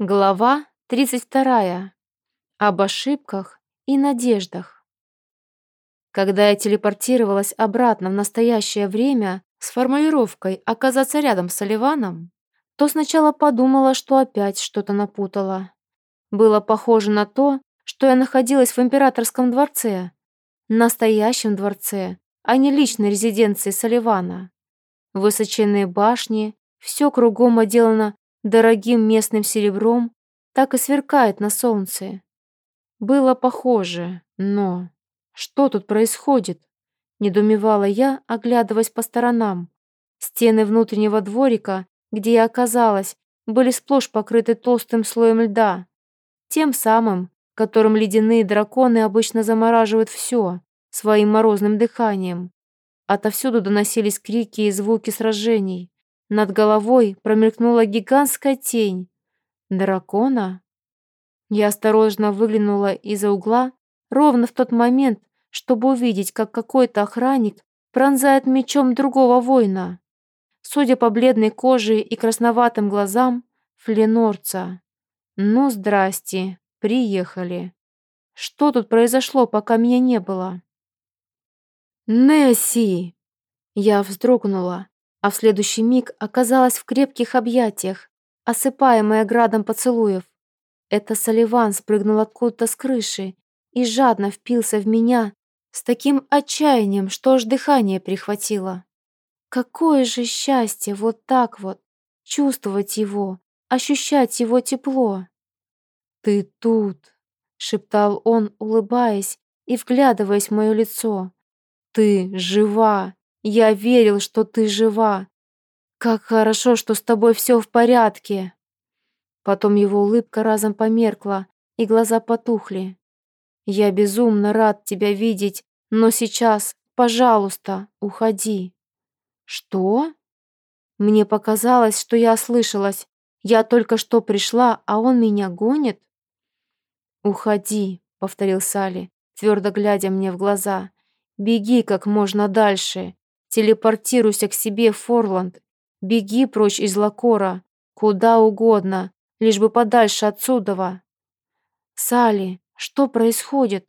Глава 32. Об ошибках и надеждах. Когда я телепортировалась обратно в настоящее время с формулировкой «оказаться рядом с Оливаном», то сначала подумала, что опять что-то напутала. Было похоже на то, что я находилась в императорском дворце, настоящем дворце, а не личной резиденции Соливана. Высоченные башни, все кругом отделано дорогим местным серебром, так и сверкает на солнце. Было похоже, но... Что тут происходит? Недумевала я, оглядываясь по сторонам. Стены внутреннего дворика, где я оказалась, были сплошь покрыты толстым слоем льда. Тем самым, которым ледяные драконы обычно замораживают все своим морозным дыханием. Отовсюду доносились крики и звуки сражений. Над головой промелькнула гигантская тень. Дракона? Я осторожно выглянула из-за угла ровно в тот момент, чтобы увидеть, как какой-то охранник пронзает мечом другого воина. Судя по бледной коже и красноватым глазам, фленорца. Ну, здрасте, приехали. Что тут произошло, пока меня не было? Несси! Я вздрогнула а в следующий миг оказалась в крепких объятиях, осыпаемая градом поцелуев. Это Соливан спрыгнул откуда-то с крыши и жадно впился в меня с таким отчаянием, что аж дыхание прихватило. Какое же счастье вот так вот чувствовать его, ощущать его тепло. «Ты тут!» — шептал он, улыбаясь и вглядываясь в мое лицо. «Ты жива! Я верил, что ты жива. Как хорошо, что с тобой все в порядке. Потом его улыбка разом померкла, и глаза потухли. Я безумно рад тебя видеть, но сейчас, пожалуйста, уходи. Что? Мне показалось, что я ослышалась. Я только что пришла, а он меня гонит? Уходи, повторил Сали, твердо глядя мне в глаза. Беги как можно дальше. Телепортируйся к себе, Форланд. Беги прочь из Лакора, куда угодно, лишь бы подальше отсюда. Сали, что происходит?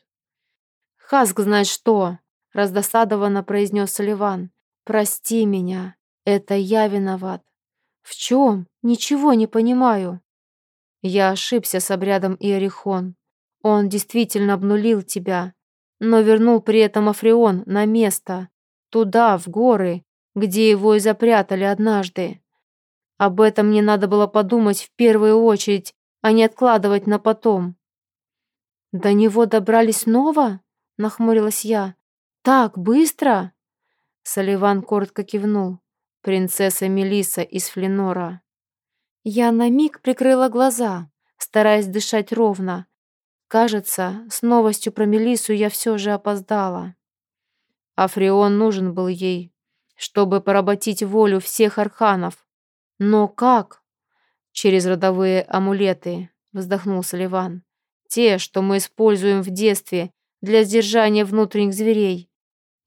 Хаск знает что, раздосадованно произнес Соливан. Прости меня, это я виноват. В чем? Ничего не понимаю. Я ошибся с обрядом Иерихон. Он действительно обнулил тебя, но вернул при этом Африон на место, Туда, в горы, где его и запрятали однажды. Об этом мне надо было подумать в первую очередь, а не откладывать на потом. «До него добрались снова?» — нахмурилась я. «Так, быстро?» Соливан коротко кивнул. «Принцесса Мелиса из Фленора». Я на миг прикрыла глаза, стараясь дышать ровно. Кажется, с новостью про Мелису я все же опоздала. Африон нужен был ей, чтобы поработить волю всех арханов. Но как? Через родовые амулеты, вздохнул Соливан. Те, что мы используем в детстве для сдержания внутренних зверей.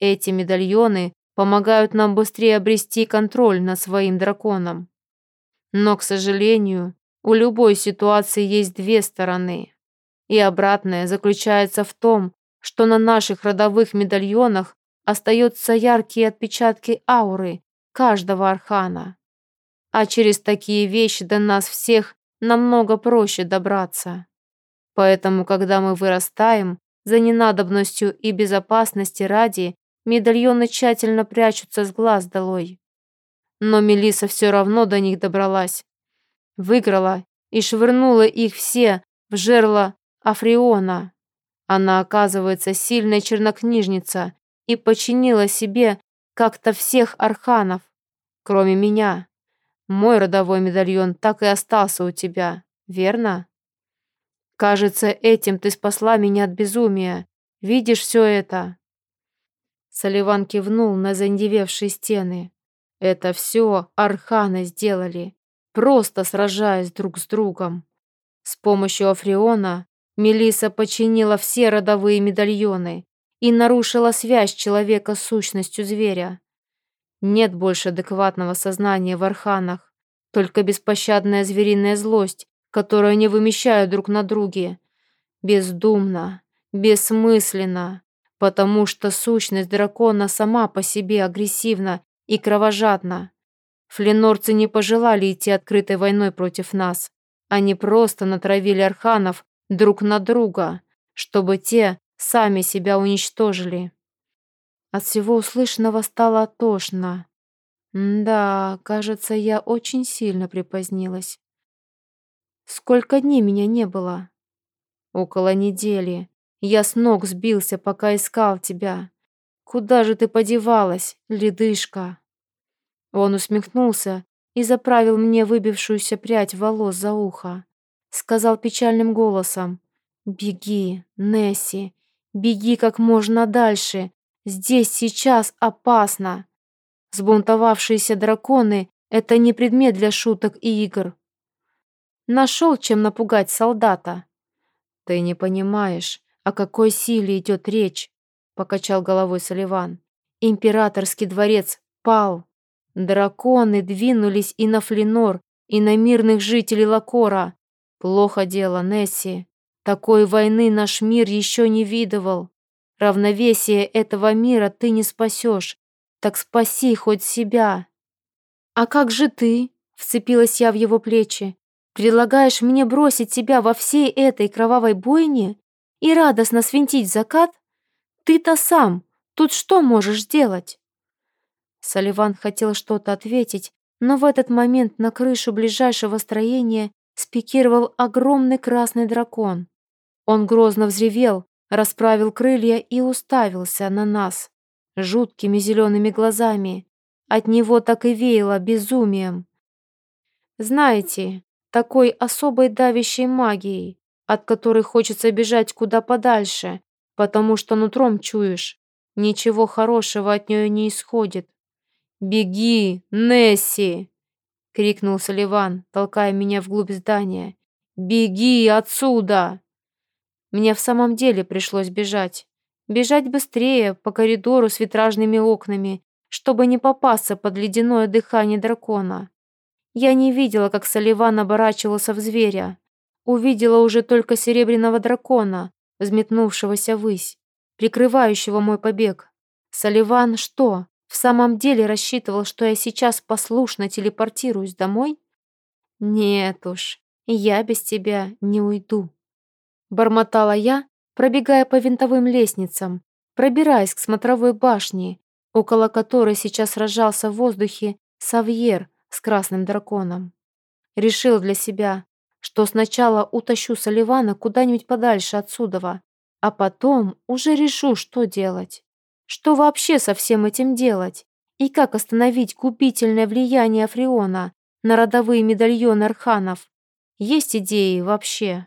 Эти медальоны помогают нам быстрее обрести контроль над своим драконом. Но, к сожалению, у любой ситуации есть две стороны. И обратное заключается в том, что на наших родовых медальонах остаются яркие отпечатки ауры каждого архана. А через такие вещи до нас всех намного проще добраться. Поэтому, когда мы вырастаем, за ненадобностью и безопасности ради, медальоны тщательно прячутся с глаз долой. Но Мелиса все равно до них добралась. Выиграла и швырнула их все в жерло Африона. Она, оказывается, сильная чернокнижница и подчинила себе как-то всех арханов, кроме меня. Мой родовой медальон так и остался у тебя, верно? Кажется, этим ты спасла меня от безумия. Видишь все это?» Соливан кивнул на заиндевевшие стены. «Это все арханы сделали, просто сражаясь друг с другом. С помощью Африона Мелиса подчинила все родовые медальоны, и нарушила связь человека с сущностью зверя. Нет больше адекватного сознания в арханах, только беспощадная звериная злость, которые они вымещают друг на друге. Бездумно, бессмысленно, потому что сущность дракона сама по себе агрессивна и кровожадна. Фленорцы не пожелали идти открытой войной против нас. Они просто натравили арханов друг на друга, чтобы те сами себя уничтожили. От всего услышанного стало тошно. Да, кажется, я очень сильно припозднилась. Сколько дней меня не было? Около недели. Я с ног сбился, пока искал тебя. Куда же ты подевалась, ледышка? Он усмехнулся и заправил мне выбившуюся прядь волос за ухо. Сказал печальным голосом. «Беги, Несси, беги как можно дальше. Здесь сейчас опасно. Сбунтовавшиеся драконы — это не предмет для шуток и игр. Нашел, чем напугать солдата. Ты не понимаешь, о какой силе идет речь, покачал головой Соливан. Императорский дворец пал. Драконы двинулись и на Флинор, и на мирных жителей Лакора. Плохо дело, Несси. Такой войны наш мир еще не видывал. Равновесие этого мира ты не спасешь. Так спаси хоть себя. А как же ты? Вцепилась я в его плечи. Предлагаешь мне бросить тебя во всей этой кровавой бойне и радостно свинтить закат? Ты-то сам тут что можешь сделать? Соливан хотел что-то ответить, но в этот момент на крышу ближайшего строения спикировал огромный красный дракон. Он грозно взревел, расправил крылья и уставился на нас жуткими зелеными глазами. От него так и веяло безумием. Знаете, такой особой давящей магией, от которой хочется бежать куда подальше, потому что нутром чуешь, ничего хорошего от нее не исходит. «Беги, Несси!» — крикнул Соливан, толкая меня вглубь здания. «Беги отсюда!» Мне в самом деле пришлось бежать. Бежать быстрее по коридору с витражными окнами, чтобы не попасться под ледяное дыхание дракона. Я не видела, как Соливан оборачивался в зверя. Увидела уже только серебряного дракона, взметнувшегося ввысь, прикрывающего мой побег. Соливан что, в самом деле рассчитывал, что я сейчас послушно телепортируюсь домой? Нет уж, я без тебя не уйду. Бормотала я, пробегая по винтовым лестницам, пробираясь к смотровой башне, около которой сейчас сражался в воздухе Савьер с красным драконом. Решил для себя, что сначала утащу Соливана куда-нибудь подальше отсюда, а потом уже решу, что делать. Что вообще со всем этим делать? И как остановить губительное влияние Африона на родовые медальоны арханов? Есть идеи вообще?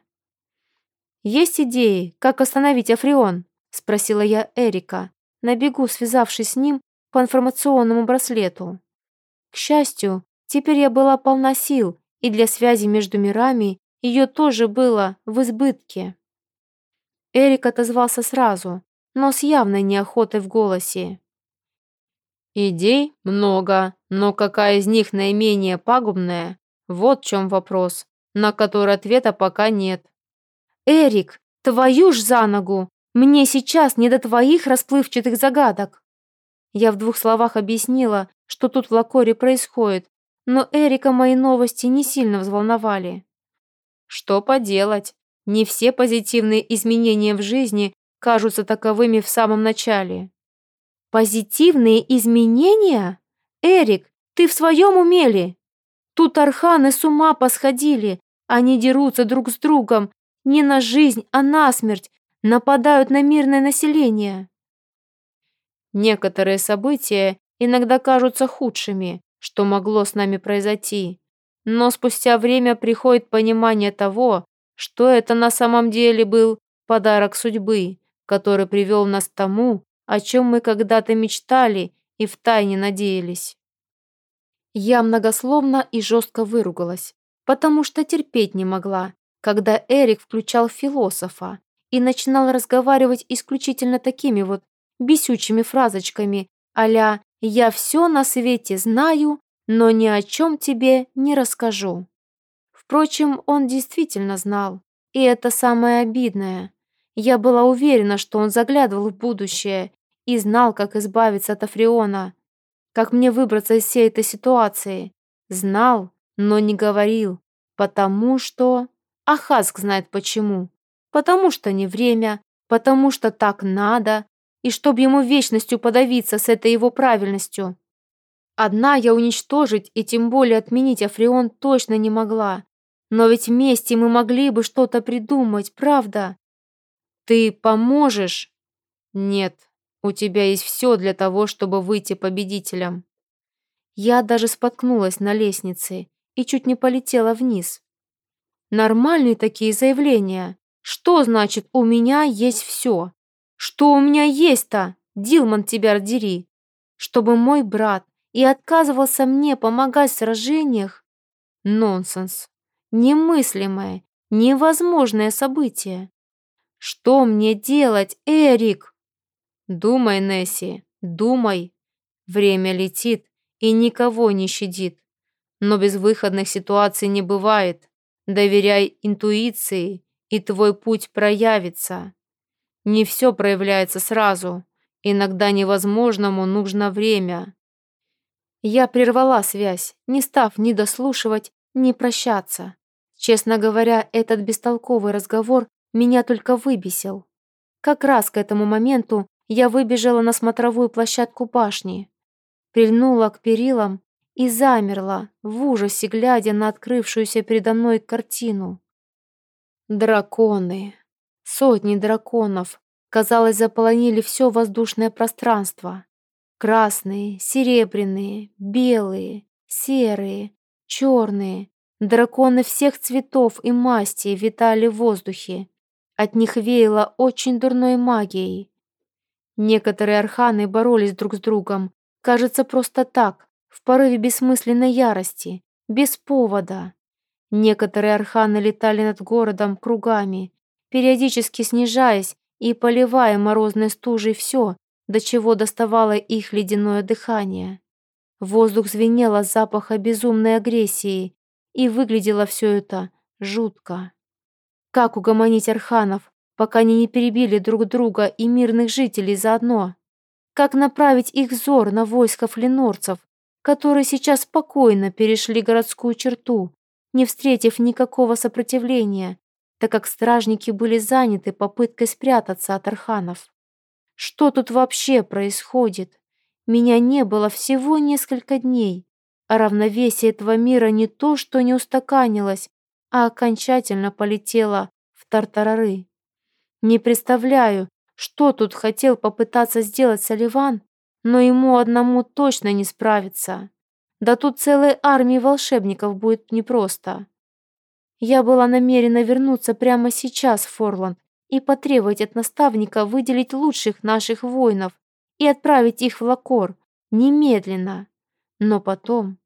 «Есть идеи, как остановить Африон?» – спросила я Эрика, на бегу связавшись с ним по информационному браслету. К счастью, теперь я была полна сил, и для связи между мирами ее тоже было в избытке. Эрик отозвался сразу, но с явной неохотой в голосе. «Идей много, но какая из них наименее пагубная? Вот в чем вопрос, на который ответа пока нет». «Эрик, твою ж за ногу! Мне сейчас не до твоих расплывчатых загадок!» Я в двух словах объяснила, что тут в Лакоре происходит, но Эрика мои новости не сильно взволновали. Что поделать? Не все позитивные изменения в жизни кажутся таковыми в самом начале. Позитивные изменения? Эрик, ты в своем умели? Тут арханы с ума посходили. Они дерутся друг с другом, не на жизнь, а на смерть, нападают на мирное население. Некоторые события иногда кажутся худшими, что могло с нами произойти, но спустя время приходит понимание того, что это на самом деле был подарок судьбы, который привел нас к тому, о чем мы когда-то мечтали и втайне надеялись. Я многословно и жестко выругалась, потому что терпеть не могла, когда Эрик включал философа и начинал разговаривать исключительно такими вот бесючими фразочками а «я все на свете знаю, но ни о чем тебе не расскажу». Впрочем, он действительно знал. И это самое обидное. Я была уверена, что он заглядывал в будущее и знал, как избавиться от Африона, как мне выбраться из всей этой ситуации. Знал, но не говорил, потому что... Ахаск знает почему. Потому что не время, потому что так надо, и чтоб ему вечностью подавиться с этой его правильностью. Одна я уничтожить и тем более отменить Африон точно не могла. Но ведь вместе мы могли бы что-то придумать, правда? Ты поможешь? Нет, у тебя есть все для того, чтобы выйти победителем. Я даже споткнулась на лестнице и чуть не полетела вниз. Нормальные такие заявления. Что значит «у меня есть все»? Что у меня есть-то, Дилман тебя дери? Чтобы мой брат и отказывался мне помогать в сражениях? Нонсенс. Немыслимое, невозможное событие. Что мне делать, Эрик? Думай, Несси, думай. Время летит и никого не щадит. Но безвыходных ситуаций не бывает. Доверяй интуиции, и твой путь проявится. Не все проявляется сразу. Иногда невозможному нужно время. Я прервала связь, не став ни дослушивать, ни прощаться. Честно говоря, этот бестолковый разговор меня только выбесил. Как раз к этому моменту я выбежала на смотровую площадку башни, прильнула к перилам и замерла, в ужасе глядя на открывшуюся передо мной картину. Драконы. Сотни драконов, казалось, заполонили все воздушное пространство. Красные, серебряные, белые, серые, черные. Драконы всех цветов и мастей витали в воздухе. От них веяло очень дурной магией. Некоторые арханы боролись друг с другом, кажется, просто так, в порыве бессмысленной ярости, без повода. Некоторые арханы летали над городом кругами, периодически снижаясь и поливая морозной стужей все, до чего доставало их ледяное дыхание. Воздух звенел от запаха безумной агрессии, и выглядело все это жутко. Как угомонить арханов, пока они не перебили друг друга и мирных жителей заодно? Как направить их взор на войска флинорцев, которые сейчас спокойно перешли городскую черту, не встретив никакого сопротивления, так как стражники были заняты попыткой спрятаться от арханов? Что тут вообще происходит? Меня не было всего несколько дней, а равновесие этого мира не то, что не устаканилось, а окончательно полетело в тартарары. Не представляю, что тут хотел попытаться сделать Соливан, но ему одному точно не справиться. Да тут целой армии волшебников будет непросто. Я была намерена вернуться прямо сейчас в Форланд и потребовать от наставника выделить лучших наших воинов и отправить их в Лакор немедленно. Но потом,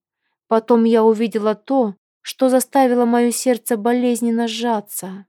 потом я увидела то, что заставило мое сердце болезненно сжаться.